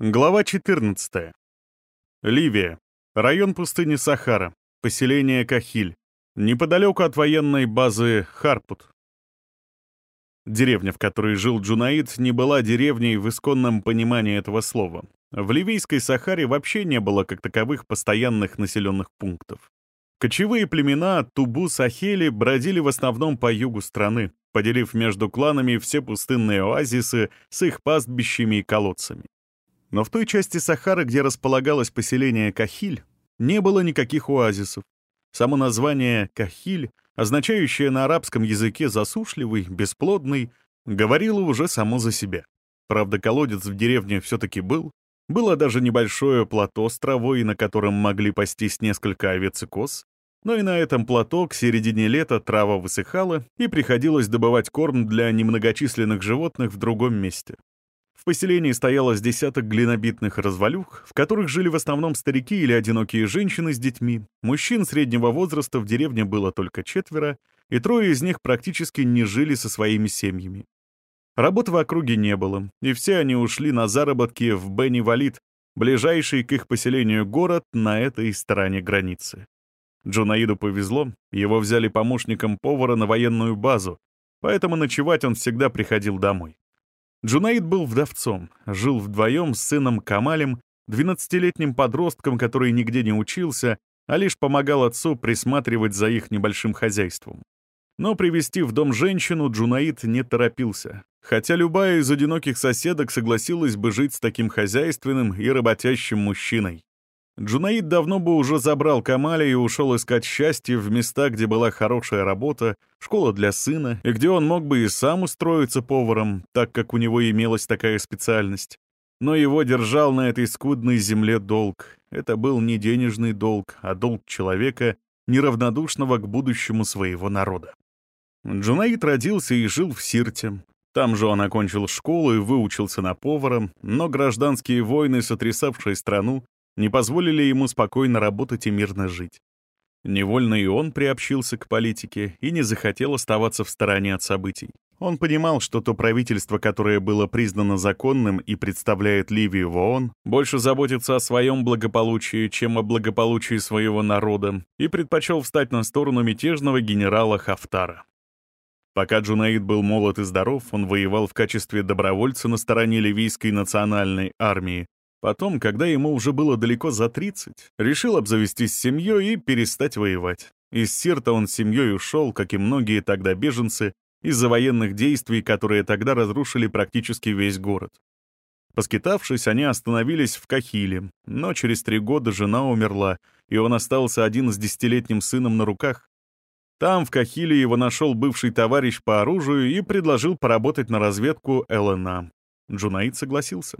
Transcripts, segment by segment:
Глава 14. Ливия. Район пустыни Сахара. Поселение Кахиль. Неподалеку от военной базы Харпут. Деревня, в которой жил Джунаид, не была деревней в исконном понимании этого слова. В Ливийской Сахаре вообще не было как таковых постоянных населенных пунктов. Кочевые племена Тубу-Сахели бродили в основном по югу страны, поделив между кланами все пустынные оазисы с их пастбищами и колодцами. Но в той части Сахары, где располагалось поселение Кахиль, не было никаких оазисов. Само название «Кахиль», означающее на арабском языке «засушливый», «бесплодный», говорило уже само за себя. Правда, колодец в деревне все-таки был. Было даже небольшое плато с травой, на котором могли пастись несколько овец и коз. Но и на этом плато к середине лета трава высыхала, и приходилось добывать корм для немногочисленных животных в другом месте. Поселении стояло с десяток глинобитных развалюх, в которых жили в основном старики или одинокие женщины с детьми. Мужчин среднего возраста в деревне было только четверо, и трое из них практически не жили со своими семьями. Работы в округе не было, и все они ушли на заработки в Бенни-Валид, ближайший к их поселению город на этой стороне границы. Джунаиду повезло, его взяли помощником повара на военную базу, поэтому ночевать он всегда приходил домой. Джунаид был вдовцом, жил вдвоем с сыном Камалем, 12-летним подростком, который нигде не учился, а лишь помогал отцу присматривать за их небольшим хозяйством. Но привести в дом женщину Джунаид не торопился, хотя любая из одиноких соседок согласилась бы жить с таким хозяйственным и работящим мужчиной. Джунаид давно бы уже забрал Камаля и ушел искать счастье в места, где была хорошая работа, школа для сына, и где он мог бы и сам устроиться поваром, так как у него имелась такая специальность. Но его держал на этой скудной земле долг. Это был не денежный долг, а долг человека, неравнодушного к будущему своего народа. Джунаид родился и жил в Сирте. Там же он окончил школу и выучился на повара, но гражданские войны, сотрясавшие страну, не позволили ему спокойно работать и мирно жить. Невольно и он приобщился к политике и не захотел оставаться в стороне от событий. Он понимал, что то правительство, которое было признано законным и представляет Ливию в ООН, больше заботится о своем благополучии, чем о благополучии своего народа, и предпочел встать на сторону мятежного генерала Хафтара. Пока Джунаид был молод и здоров, он воевал в качестве добровольца на стороне ливийской национальной армии, Потом, когда ему уже было далеко за 30, решил обзавестись семьей и перестать воевать. Из Сирта он с семьей ушел, как и многие тогда беженцы, из-за военных действий, которые тогда разрушили практически весь город. Поскитавшись, они остановились в Кахиле, но через три года жена умерла, и он остался один с десятилетним сыном на руках. Там, в Кахиле, его нашел бывший товарищ по оружию и предложил поработать на разведку ЛНА. Джунаид согласился.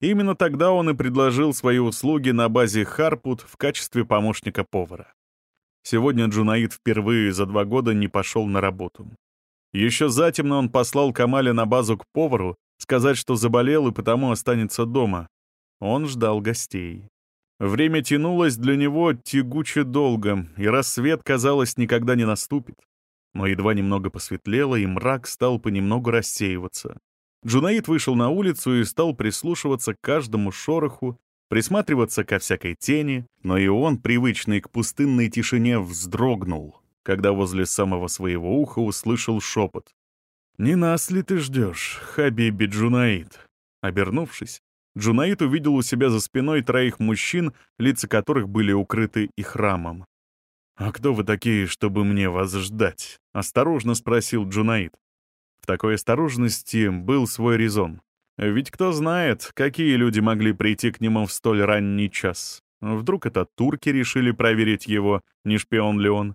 Именно тогда он и предложил свои услуги на базе Харпут в качестве помощника повара. Сегодня Джунаид впервые за два года не пошел на работу. Еще затемно он послал Камаля на базу к повару, сказать, что заболел и потому останется дома. Он ждал гостей. Время тянулось для него тягуче долго, и рассвет, казалось, никогда не наступит. Но едва немного посветлело, и мрак стал понемногу рассеиваться. Джунаид вышел на улицу и стал прислушиваться к каждому шороху, присматриваться ко всякой тени, но и он, привычный к пустынной тишине, вздрогнул, когда возле самого своего уха услышал шепот. «Не нас ли ты ждешь, Хабиби Джунаид?» Обернувшись, Джунаид увидел у себя за спиной троих мужчин, лица которых были укрыты ихрамом. «А кто вы такие, чтобы мне вас ждать?» — осторожно спросил Джунаид. У такой осторожности был свой резон. Ведь кто знает, какие люди могли прийти к нему в столь ранний час. Вдруг это турки решили проверить его, не шпион ли он.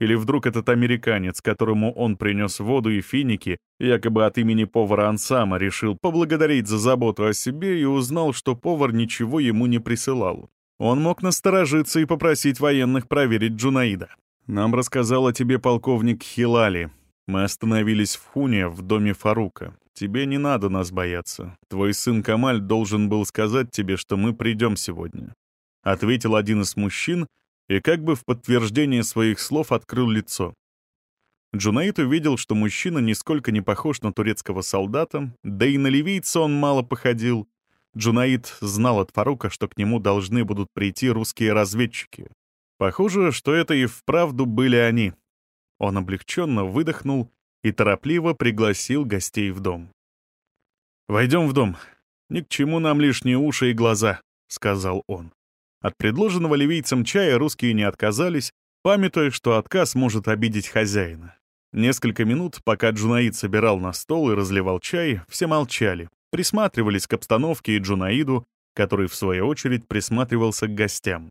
Или вдруг этот американец, которому он принес воду и финики, якобы от имени повара Ансама решил поблагодарить за заботу о себе и узнал, что повар ничего ему не присылал. Он мог насторожиться и попросить военных проверить Джунаида. «Нам рассказал о тебе полковник Хилали», мы остановились в Хуне, в доме Фарука. Тебе не надо нас бояться. Твой сын Камаль должен был сказать тебе, что мы придем сегодня. Ответил один из мужчин и как бы в подтверждение своих слов открыл лицо. Джунаид увидел, что мужчина нисколько не похож на турецкого солдата, да и на ливийца он мало походил. Джунаид знал от Фарука, что к нему должны будут прийти русские разведчики. Похоже, что это и вправду были они. Он облегченно выдохнул и торопливо пригласил гостей в дом. «Войдем в дом. Ни к чему нам лишние уши и глаза», — сказал он. От предложенного ливийцам чая русские не отказались, памятуя, что отказ может обидеть хозяина. Несколько минут, пока Джунаид собирал на стол и разливал чай, все молчали, присматривались к обстановке и Джунаиду, который, в свою очередь, присматривался к гостям.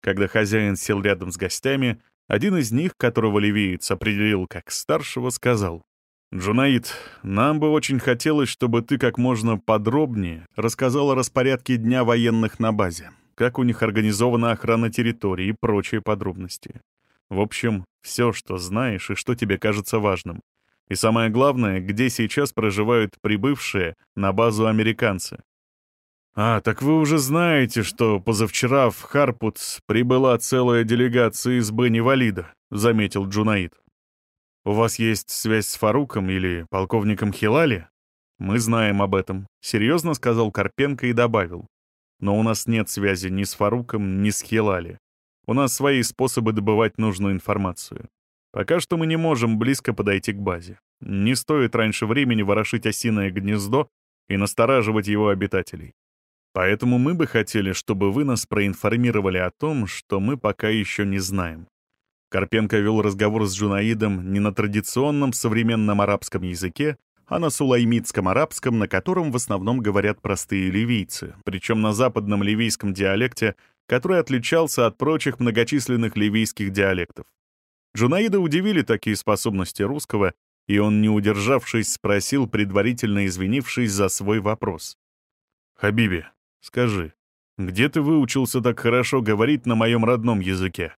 Когда хозяин сел рядом с гостями, один из них, которого ливиец определил как старшего, сказал, «Джунаид, нам бы очень хотелось, чтобы ты как можно подробнее рассказал о распорядке дня военных на базе, как у них организована охрана территории и прочие подробности. В общем, все, что знаешь и что тебе кажется важным. И самое главное, где сейчас проживают прибывшие на базу американцы. «А, так вы уже знаете, что позавчера в Харпутс прибыла целая делегация из Бенни-Валида», — заметил Джунаид. «У вас есть связь с Фаруком или полковником Хилали?» «Мы знаем об этом», — серьезно сказал Карпенко и добавил. «Но у нас нет связи ни с Фаруком, ни с Хилали. У нас свои способы добывать нужную информацию. Пока что мы не можем близко подойти к базе. Не стоит раньше времени ворошить осиное гнездо и настораживать его обитателей. Поэтому мы бы хотели, чтобы вы нас проинформировали о том, что мы пока еще не знаем. Карпенко вел разговор с Джунаидом не на традиционном современном арабском языке, а на сулаймитском арабском, на котором в основном говорят простые ливийцы, причем на западном ливийском диалекте, который отличался от прочих многочисленных ливийских диалектов. Джунаида удивили такие способности русского, и он, не удержавшись, спросил, предварительно извинившись за свой вопрос. «Хабиби, скажи, где ты выучился так хорошо говорить на моем родном языке?»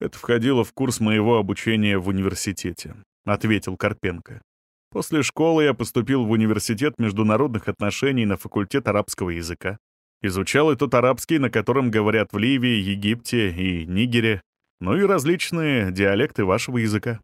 «Это входило в курс моего обучения в университете», — ответил Карпенко. «После школы я поступил в университет международных отношений на факультет арабского языка. Изучал и тот арабский, на котором говорят в Ливии, Египте и Нигере, ну и различные диалекты вашего языка».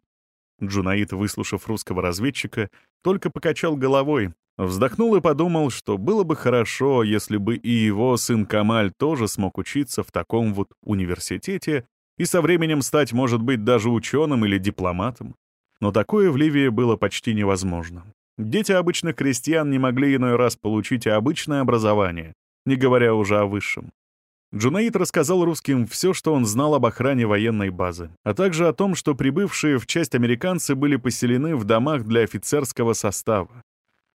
Джунаид, выслушав русского разведчика, только покачал головой, вздохнул и подумал, что было бы хорошо, если бы и его сын Камаль тоже смог учиться в таком вот университете и со временем стать, может быть, даже ученым или дипломатом. Но такое в Ливии было почти невозможно. Дети обычных крестьян не могли иной раз получить обычное образование, не говоря уже о высшем. Джунаид рассказал русским все, что он знал об охране военной базы, а также о том, что прибывшие в часть американцы были поселены в домах для офицерского состава.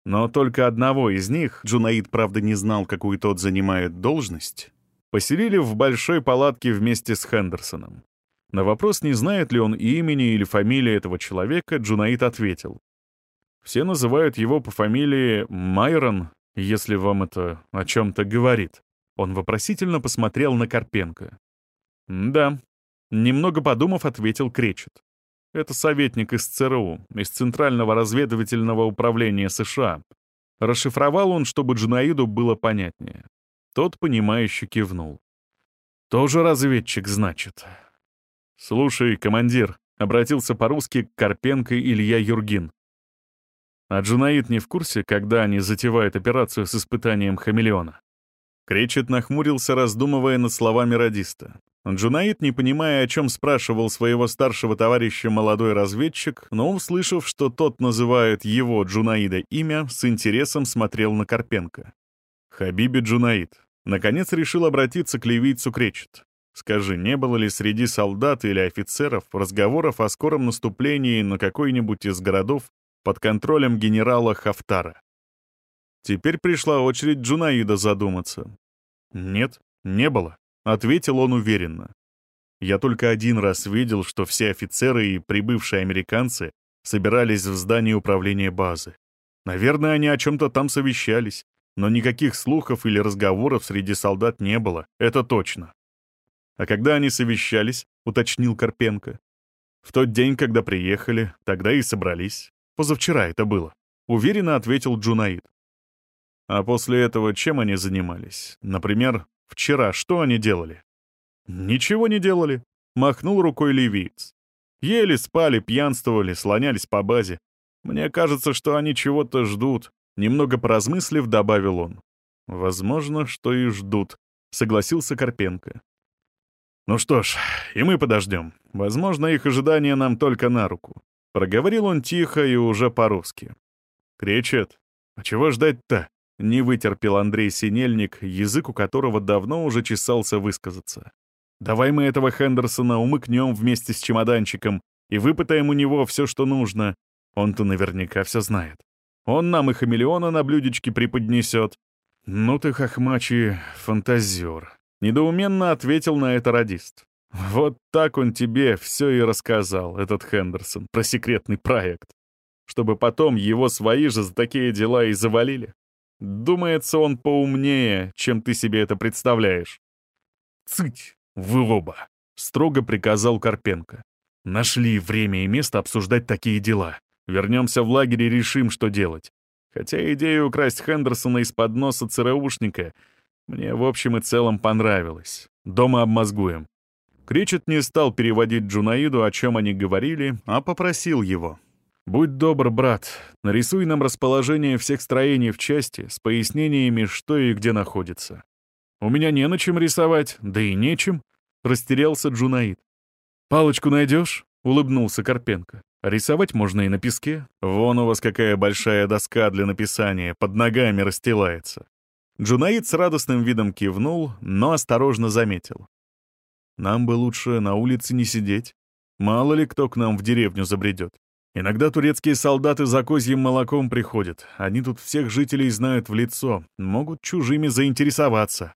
Но только одного из них, Джунаид, правда, не знал, какую тот занимает должность, поселили в большой палатке вместе с Хендерсоном. На вопрос, не знает ли он имени или фамилии этого человека, Джунаид ответил. Все называют его по фамилии Майрон, если вам это о чем-то говорит. Он вопросительно посмотрел на Карпенко. «Да», — немного подумав, ответил Кречет. «Это советник из ЦРУ, из Центрального разведывательного управления США». Расшифровал он, чтобы Джунаиду было понятнее. Тот, понимающе кивнул. «Тоже разведчик, значит». «Слушай, командир», — обратился по-русски к Карпенко Илья Юргин. «А Джунаид не в курсе, когда они затевают операцию с испытанием хамелеона?» Кречет нахмурился, раздумывая над словами радиста. Джунаид, не понимая, о чем спрашивал своего старшего товарища молодой разведчик, но, услышав, что тот называет его Джунаида имя, с интересом смотрел на Карпенко. Хабиби Джунаид. Наконец решил обратиться к ливийцу Кречет. Скажи, не было ли среди солдат или офицеров разговоров о скором наступлении на какой-нибудь из городов под контролем генерала Хафтара? Теперь пришла очередь Джунаида задуматься. «Нет, не было», — ответил он уверенно. «Я только один раз видел, что все офицеры и прибывшие американцы собирались в здании управления базы. Наверное, они о чем-то там совещались, но никаких слухов или разговоров среди солдат не было, это точно». «А когда они совещались?» — уточнил Карпенко. «В тот день, когда приехали, тогда и собрались. Позавчера это было», — уверенно ответил Джунаид. А после этого чем они занимались? Например, вчера что они делали? Ничего не делали, махнул рукой ливиец. Ели, спали, пьянствовали, слонялись по базе. Мне кажется, что они чего-то ждут. Немного поразмыслив, добавил он. Возможно, что и ждут, согласился Карпенко. Ну что ж, и мы подождем. Возможно, их ожидания нам только на руку. Проговорил он тихо и уже по-русски. Кречет. А чего ждать-то? Не вытерпел Андрей Синельник, язык у которого давно уже чесался высказаться. «Давай мы этого Хендерсона умыкнем вместе с чемоданчиком и выпытаем у него все, что нужно. Он-то наверняка все знает. Он нам и хамелеона на блюдечке преподнесет». «Ну ты, хохмачий, фантазер», — недоуменно ответил на это радист. «Вот так он тебе все и рассказал, этот Хендерсон, про секретный проект. Чтобы потом его свои же за такие дела и завалили. Думается, он поумнее, чем ты себе это представляешь. «Цыть, вы оба!» — строго приказал Карпенко. «Нашли время и место обсуждать такие дела. Вернемся в лагерь и решим, что делать. Хотя идея украсть Хендерсона из-под носа ЦРУшника мне в общем и целом понравилась. Дома обмозгуем». Кричет не стал переводить Джунаиду, о чем они говорили, а попросил его. «Будь добр, брат, нарисуй нам расположение всех строений в части с пояснениями, что и где находится». «У меня не на чем рисовать, да и нечем», — растерялся Джунаид. «Палочку найдешь?» — улыбнулся Карпенко. «Рисовать можно и на песке. Вон у вас какая большая доска для написания, под ногами расстилается». Джунаид с радостным видом кивнул, но осторожно заметил. «Нам бы лучше на улице не сидеть. Мало ли кто к нам в деревню забредет. Иногда турецкие солдаты за козьим молоком приходят. Они тут всех жителей знают в лицо, могут чужими заинтересоваться.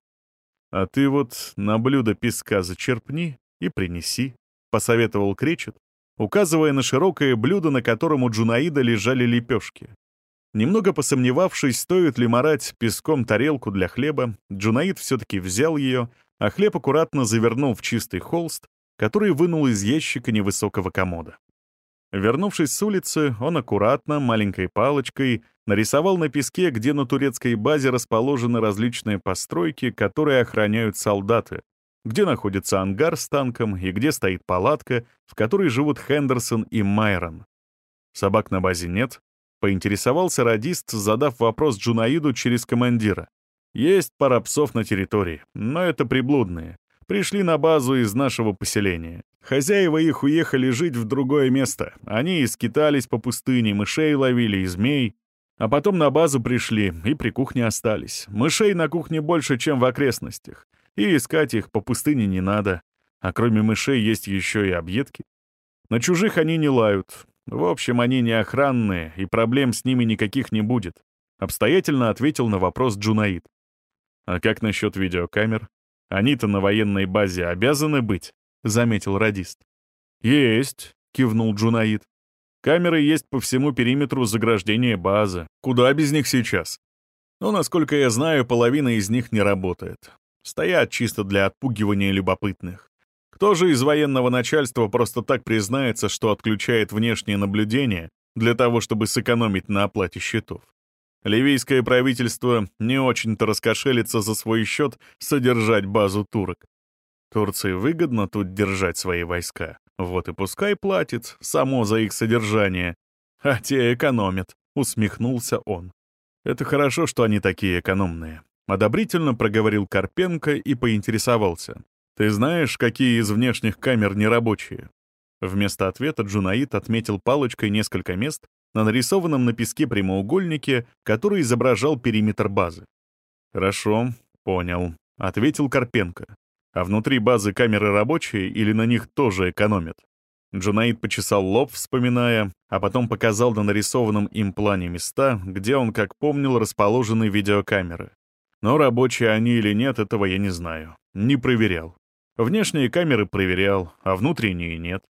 А ты вот на блюдо песка зачерпни и принеси, — посоветовал Кречет, указывая на широкое блюдо, на котором у Джунаида лежали лепешки. Немного посомневавшись, стоит ли марать песком тарелку для хлеба, Джунаид все-таки взял ее, а хлеб аккуратно завернул в чистый холст, который вынул из ящика невысокого комода. Вернувшись с улицы, он аккуратно, маленькой палочкой, нарисовал на песке, где на турецкой базе расположены различные постройки, которые охраняют солдаты, где находится ангар с танком и где стоит палатка, в которой живут Хендерсон и Майрон. Собак на базе нет. Поинтересовался радист, задав вопрос Джунаиду через командира. Есть пара псов на территории, но это приблудные. Пришли на базу из нашего поселения. Хозяева их уехали жить в другое место. Они скитались по пустыне, мышей ловили и змей. А потом на базу пришли и при кухне остались. Мышей на кухне больше, чем в окрестностях. И искать их по пустыне не надо. А кроме мышей есть еще и объедки. На чужих они не лают. В общем, они не охранные, и проблем с ними никаких не будет. Обстоятельно ответил на вопрос Джунаид. А как насчет видеокамер? Они-то на военной базе обязаны быть, — заметил радист. Есть, — кивнул Джунаид. Камеры есть по всему периметру заграждения базы. Куда без них сейчас? Но, насколько я знаю, половина из них не работает. Стоят чисто для отпугивания любопытных. Кто же из военного начальства просто так признается, что отключает внешнее наблюдение для того, чтобы сэкономить на оплате счетов? Ливийское правительство не очень-то раскошелится за свой счет содержать базу турок. Турции выгодно тут держать свои войска. Вот и пускай платит само за их содержание. А те экономят, усмехнулся он. Это хорошо, что они такие экономные. Одобрительно проговорил Карпенко и поинтересовался. «Ты знаешь, какие из внешних камер нерабочие?» Вместо ответа Джунаид отметил палочкой несколько мест, на нарисованном на песке прямоугольнике, который изображал периметр базы. «Хорошо, понял», — ответил Карпенко. «А внутри базы камеры рабочие или на них тоже экономят?» Джунаид почесал лоб, вспоминая, а потом показал на нарисованном им плане места, где он, как помнил, расположены видеокамеры. Но рабочие они или нет, этого я не знаю. Не проверял. Внешние камеры проверял, а внутренние нет.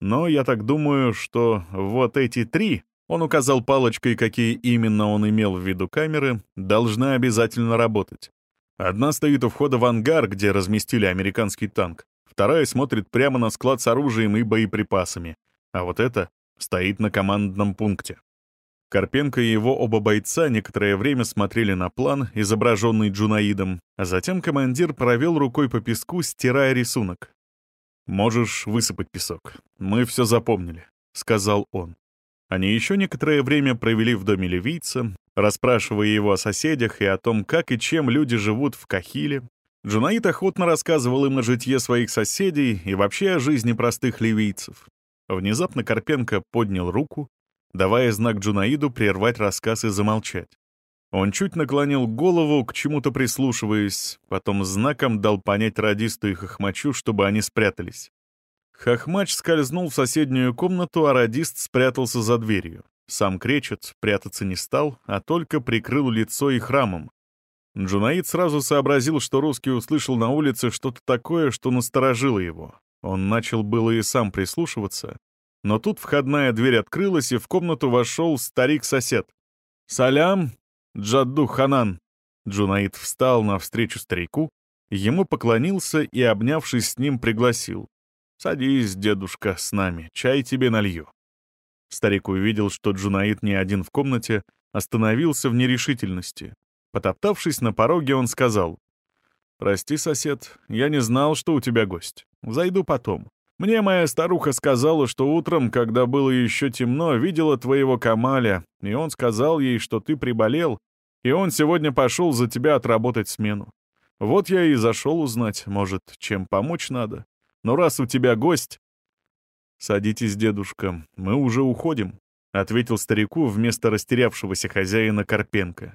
Но я так думаю, что вот эти три он указал палочкой, какие именно он имел в виду камеры, должны обязательно работать. Одна стоит у входа в ангар, где разместили американский танк. Вторая смотрит прямо на склад с оружием и боеприпасами. А вот эта стоит на командном пункте. Карпенко и его оба бойца некоторое время смотрели на план, изображенный Джунаидом, а затем командир провел рукой по песку, стирая рисунок. «Можешь высыпать песок. Мы все запомнили», — сказал он. Они еще некоторое время провели в доме ливийца, расспрашивая его о соседях и о том, как и чем люди живут в Кахиле. Джунаид охотно рассказывал им о житье своих соседей и вообще о жизни простых ливийцев. Внезапно Карпенко поднял руку, давая знак Джунаиду прервать рассказ и замолчать. Он чуть наклонил голову, к чему-то прислушиваясь, потом знаком дал понять радисту и хохмачу, чтобы они спрятались. Хохмач скользнул в соседнюю комнату, а радист спрятался за дверью. Сам кречет, прятаться не стал, а только прикрыл лицо ихрамом. Джунаид сразу сообразил, что русский услышал на улице что-то такое, что насторожило его. Он начал было и сам прислушиваться, но тут входная дверь открылась, и в комнату вошел старик-сосед. «Салям, Джадду Ханан!» Джунаид встал навстречу старику, ему поклонился и, обнявшись с ним, пригласил. «Садись, дедушка, с нами, чай тебе налью». Старик увидел, что Джунаид не один в комнате, остановился в нерешительности. Потоптавшись на пороге, он сказал, «Прости, сосед, я не знал, что у тебя гость. Зайду потом. Мне моя старуха сказала, что утром, когда было еще темно, видела твоего Камаля, и он сказал ей, что ты приболел, и он сегодня пошел за тебя отработать смену. Вот я и зашел узнать, может, чем помочь надо. Но раз у тебя гость...» «Садитесь, дедушка, мы уже уходим», — ответил старику вместо растерявшегося хозяина Карпенко.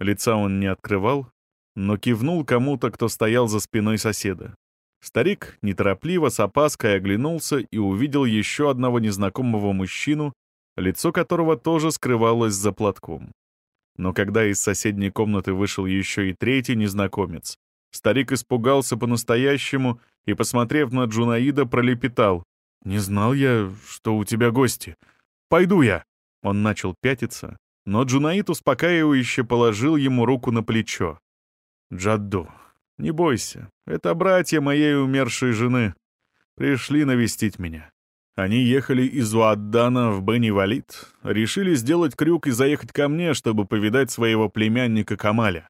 Лица он не открывал, но кивнул кому-то, кто стоял за спиной соседа. Старик неторопливо с опаской оглянулся и увидел еще одного незнакомого мужчину, лицо которого тоже скрывалось за платком. Но когда из соседней комнаты вышел еще и третий незнакомец, старик испугался по-настоящему и, посмотрев на Джунаида, пролепетал. «Не знал я, что у тебя гости. Пойду я!» Он начал пятиться, но Джунаид успокаивающе положил ему руку на плечо. «Джадду, не бойся, это братья моей умершей жены. Пришли навестить меня. Они ехали из Уаддана в Бенни-Валид, решили сделать крюк и заехать ко мне, чтобы повидать своего племянника Камаля.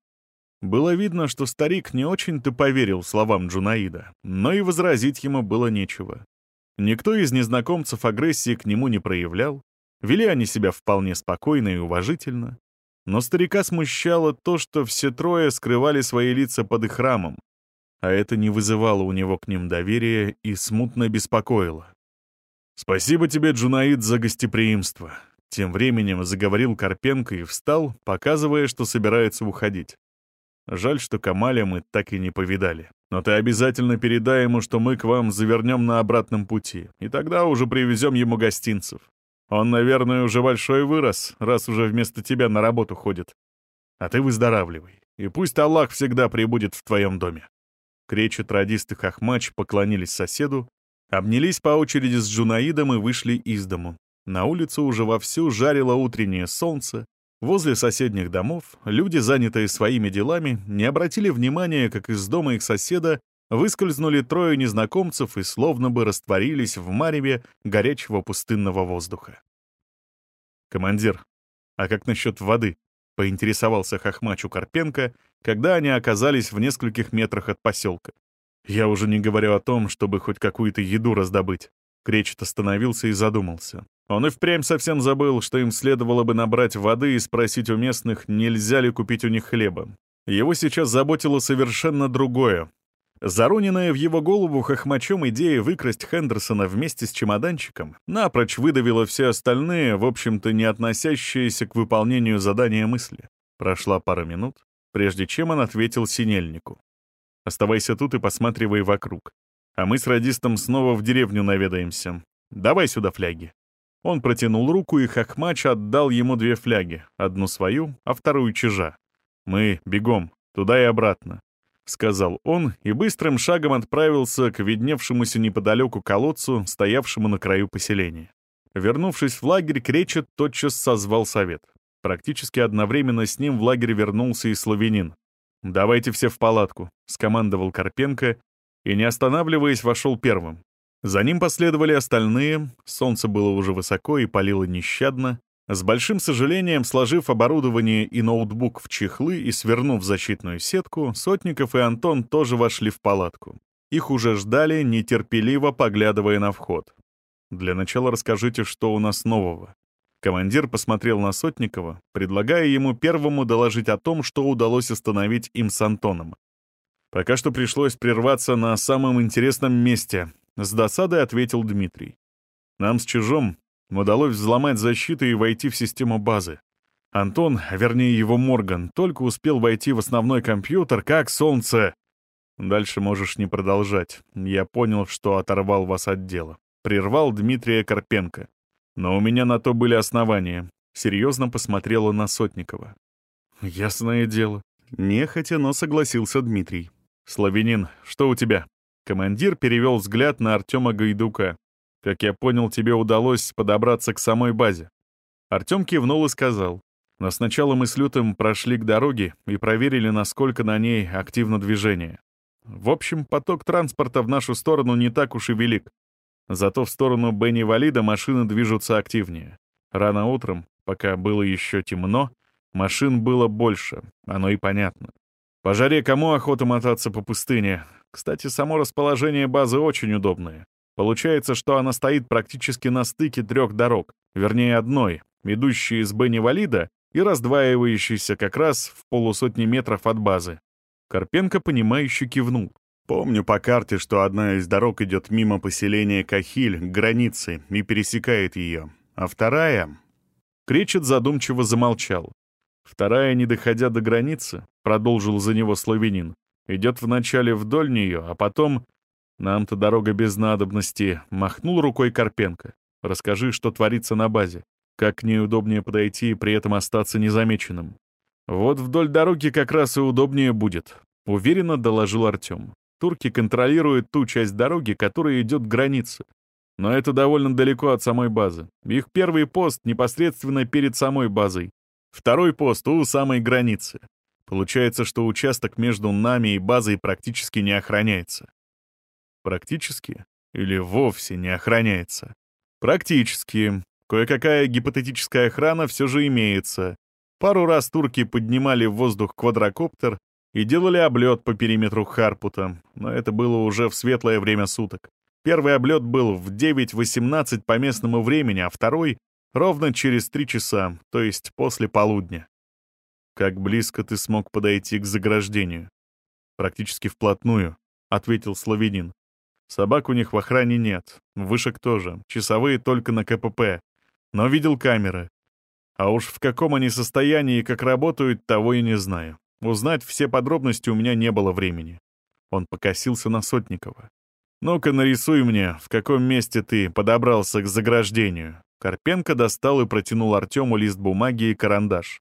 Было видно, что старик не очень-то поверил словам Джунаида, но и возразить ему было нечего. Никто из незнакомцев агрессии к нему не проявлял, вели они себя вполне спокойно и уважительно, но старика смущало то, что все трое скрывали свои лица под их храмом, а это не вызывало у него к ним доверия и смутно беспокоило. «Спасибо тебе, Джунаид, за гостеприимство», — тем временем заговорил Карпенко и встал, показывая, что собирается уходить. «Жаль, что Камаля мы так и не повидали. Но ты обязательно передай ему, что мы к вам завернем на обратном пути, и тогда уже привезем ему гостинцев. Он, наверное, уже большой вырос, раз уже вместо тебя на работу ходит. А ты выздоравливай, и пусть Аллах всегда прибудет в твоем доме». Кречет радист и Хохмач поклонились соседу, обнялись по очереди с Джунаидом и вышли из дому. На улицу уже вовсю жарило утреннее солнце. Возле соседних домов люди, занятые своими делами, не обратили внимания, как из дома их соседа выскользнули трое незнакомцев и словно бы растворились в мареве горячего пустынного воздуха. «Командир, а как насчет воды?» — поинтересовался Хохмач Карпенко, когда они оказались в нескольких метрах от поселка. «Я уже не говорю о том, чтобы хоть какую-то еду раздобыть». Кречет остановился и задумался. Он и впрямь совсем забыл, что им следовало бы набрать воды и спросить у местных, нельзя ли купить у них хлеба. Его сейчас заботило совершенно другое Зароненная в его голову хохмачом идея выкрасть Хендерсона вместе с чемоданчиком напрочь выдавила все остальные, в общем-то, не относящиеся к выполнению задания мысли. Прошла пара минут, прежде чем он ответил синельнику. «Оставайся тут и посматривай вокруг. А мы с радистом снова в деревню наведаемся. Давай сюда фляги». Он протянул руку, и Хохмач отдал ему две фляги, одну свою, а вторую чижа. «Мы бегом, туда и обратно. — сказал он и быстрым шагом отправился к видневшемуся неподалеку колодцу, стоявшему на краю поселения. Вернувшись в лагерь, Кречет тотчас созвал совет. Практически одновременно с ним в лагерь вернулся и славянин. «Давайте все в палатку», — скомандовал Карпенко, и, не останавливаясь, вошел первым. За ним последовали остальные, солнце было уже высоко и палило нещадно, с большим сожалением, сложив оборудование и ноутбук в чехлы и свернув защитную сетку, Сотников и Антон тоже вошли в палатку. Их уже ждали, нетерпеливо поглядывая на вход. «Для начала расскажите, что у нас нового», Командир посмотрел на Сотникова, предлагая ему первому доложить о том, что удалось остановить им с Антоном. Пока что пришлось прерваться на самом интересном месте, с досадой ответил Дмитрий. Нам с Чижом удалось взломать защиту и войти в систему базы. Антон, вернее его Морган, только успел войти в основной компьютер, как солнце. Дальше можешь не продолжать. Я понял, что оторвал вас от дела. Прервал Дмитрия Карпенко. Но у меня на то были основания. Серьезно посмотрела на Сотникова. Ясное дело. Нехотя, но согласился Дмитрий. «Славянин, что у тебя?» Командир перевел взгляд на Артема Гайдука. «Как я понял, тебе удалось подобраться к самой базе». Артем кивнул и сказал. «Но сначала мы с Лютым прошли к дороге и проверили, насколько на ней активно движение. В общем, поток транспорта в нашу сторону не так уж и велик. Зато в сторону Бенни-Валида машины движутся активнее. Рано утром, пока было еще темно, машин было больше, оно и понятно. По жаре кому охота мотаться по пустыне? Кстати, само расположение базы очень удобное. Получается, что она стоит практически на стыке трех дорог, вернее одной, идущей из Бенни-Валида и раздваивающейся как раз в полусотни метров от базы. Карпенко, понимающе кивнул. Помню по карте, что одна из дорог идет мимо поселения Кахиль, к границе, и пересекает ее. А вторая... Кречет задумчиво замолчал. Вторая, не доходя до границы, продолжил за него славянин, идет вначале вдоль нее, а потом... Нам-то дорога без надобности. Махнул рукой Карпенко. Расскажи, что творится на базе. Как к ней удобнее подойти и при этом остаться незамеченным. «Вот вдоль дороги как раз и удобнее будет», — уверенно доложил Артем. «Турки контролируют ту часть дороги, которая идет к границе. Но это довольно далеко от самой базы. Их первый пост непосредственно перед самой базой. Второй пост у самой границы. Получается, что участок между нами и базой практически не охраняется. Практически? Или вовсе не охраняется? Практически. Кое-какая гипотетическая охрана все же имеется, Пару раз турки поднимали в воздух квадрокоптер и делали облет по периметру Харпута, но это было уже в светлое время суток. Первый облет был в 9.18 по местному времени, а второй — ровно через три часа, то есть после полудня. «Как близко ты смог подойти к заграждению?» «Практически вплотную», — ответил славянин. «Собак у них в охране нет, вышек тоже, часовые только на КПП. Но видел камеры. А уж в каком они состоянии и как работают, того и не знаю. Узнать все подробности у меня не было времени. Он покосился на Сотникова. «Ну-ка, нарисуй мне, в каком месте ты подобрался к заграждению». Карпенко достал и протянул Артему лист бумаги и карандаш.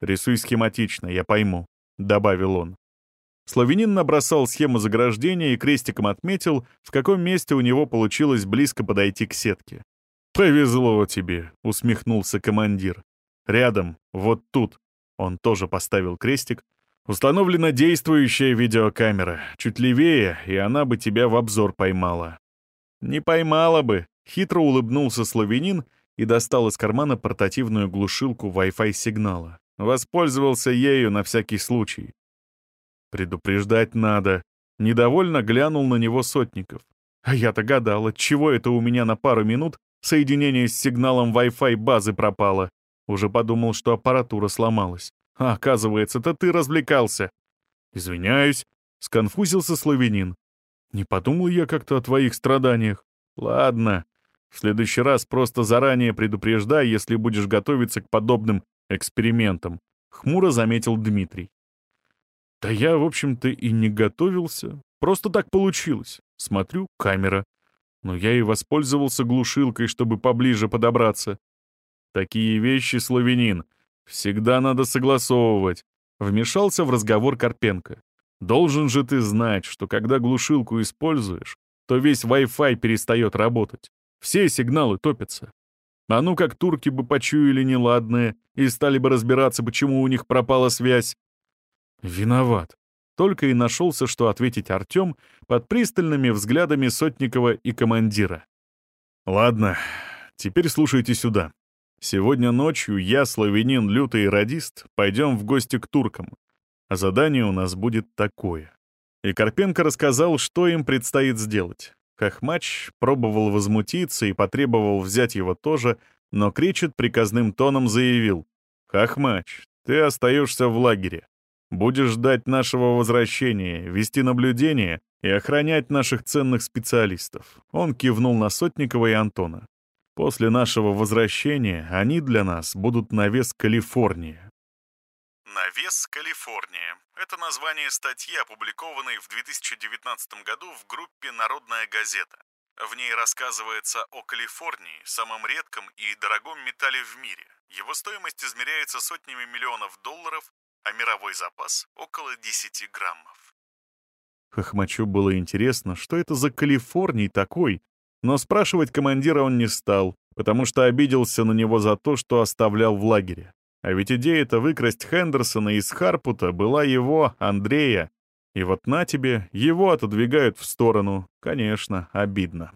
«Рисуй схематично, я пойму», — добавил он. Славянин набросал схему заграждения и крестиком отметил, в каком месте у него получилось близко подойти к сетке. «Повезло тебе», — усмехнулся командир. Рядом, вот тут, он тоже поставил крестик, установлена действующая видеокамера. Чуть левее, и она бы тебя в обзор поймала. Не поймала бы, хитро улыбнулся славянин и достал из кармана портативную глушилку Wi-Fi сигнала. Воспользовался ею на всякий случай. Предупреждать надо. Недовольно глянул на него Сотников. А я-то гадал, чего это у меня на пару минут соединение с сигналом Wi-Fi базы пропало. Уже подумал, что аппаратура сломалась. А оказывается, это ты развлекался. Извиняюсь, сконфузился славянин. Не подумал я как-то о твоих страданиях. Ладно, в следующий раз просто заранее предупреждай, если будешь готовиться к подобным экспериментам, хмуро заметил Дмитрий. Да я, в общем-то, и не готовился. Просто так получилось. Смотрю, камера. Но я и воспользовался глушилкой, чтобы поближе подобраться. Такие вещи, славянин, всегда надо согласовывать. Вмешался в разговор Карпенко. Должен же ты знать, что когда глушилку используешь, то весь Wi-Fi перестает работать. Все сигналы топятся. А ну как турки бы почуяли неладное и стали бы разбираться, почему у них пропала связь. Виноват. Только и нашелся, что ответить Артем под пристальными взглядами Сотникова и командира. Ладно, теперь слушайте сюда. Сегодня ночью я, славянин, лютый радист, пойдем в гости к туркам. А задание у нас будет такое. И Карпенко рассказал, что им предстоит сделать. Хохмач пробовал возмутиться и потребовал взять его тоже, Но Кречет приказным тоном заявил. «Хахмач, ты остаешься в лагере. Будешь ждать нашего возвращения, вести наблюдение и охранять наших ценных специалистов». Он кивнул на Сотникова и Антона. «После нашего возвращения они для нас будут навес Калифорнии». «Навес Калифорния» — это название статьи, опубликованной в 2019 году в группе «Народная газета». В ней рассказывается о Калифорнии, самом редком и дорогом металле в мире. Его стоимость измеряется сотнями миллионов долларов, а мировой запас — около 10 граммов. Хохмачу было интересно, что это за Калифорний такой, но спрашивать командира он не стал, потому что обиделся на него за то, что оставлял в лагере. А ведь идея-то выкрасть Хендерсона из Харпута была его, Андрея, и вот на тебе, его отодвигают в сторону. Конечно, обидно.